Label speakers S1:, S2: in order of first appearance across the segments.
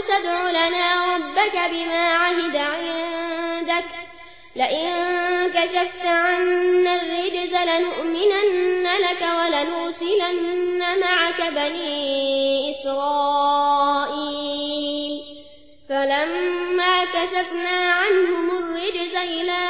S1: موسى ادع لنا ربك بما عهد عندك. لئن كشفت عنا الرجز لنؤمنن لك ولنرسلن معك بني إسرائيل. فلما كشفنا عنهم الرجز إلى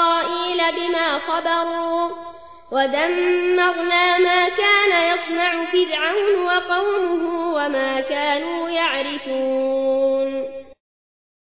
S1: بما صبروا ودمرنا ما كان يصنع فرعون وقومه وما كانوا يعرفون